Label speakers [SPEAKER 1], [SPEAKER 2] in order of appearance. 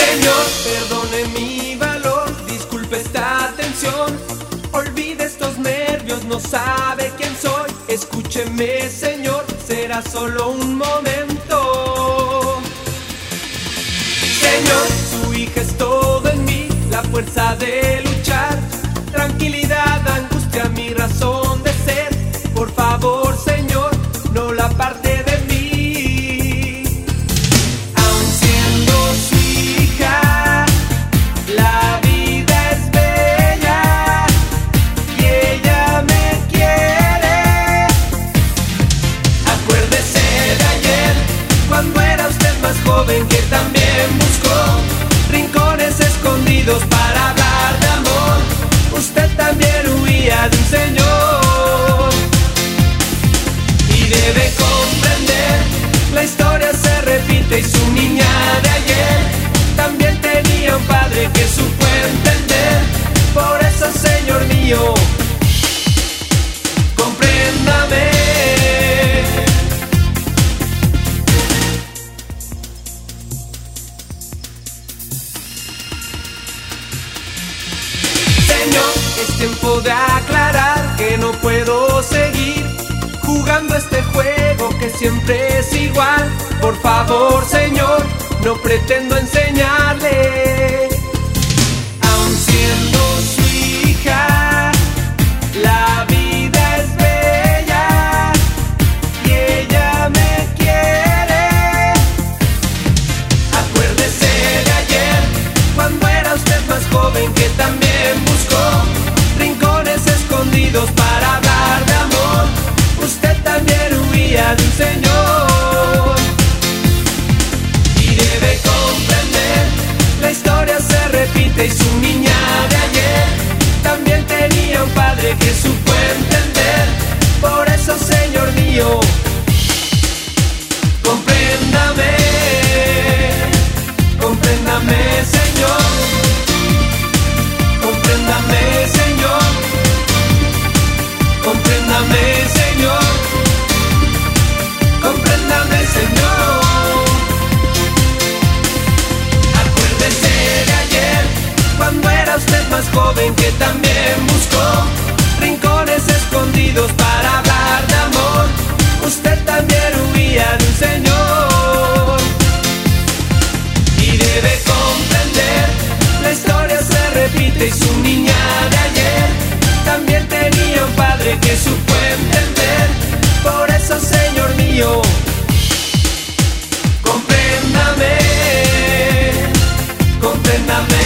[SPEAKER 1] Señor, perdone mi valor, disculpe esta tensión. Olvide estos nervios, no sabe quién soy. Escúcheme, Señor, será solo un momento. Señor, su hija es todo en mí, la fuerza del joven que también buscó rincones escondidos Es tiempo de aclarar que no puedo seguir jugando este juego que siempre es igual. Por favor, Señor, no pretendo enseñarle. Aun siendo su hija, la vida es bella y ella me quiere. Acuérdese de ayer, cuando era usted más joven que también buscó para hablar de amor. Usted también huía de un señor. joven que también buscó rincones escondidos para hablar de amor. Usted también huía de un señor. Y debe comprender, la historia se repite y su niña de ayer también tenía un padre que supo entender. Por eso, señor mío, compréndame, compréndame.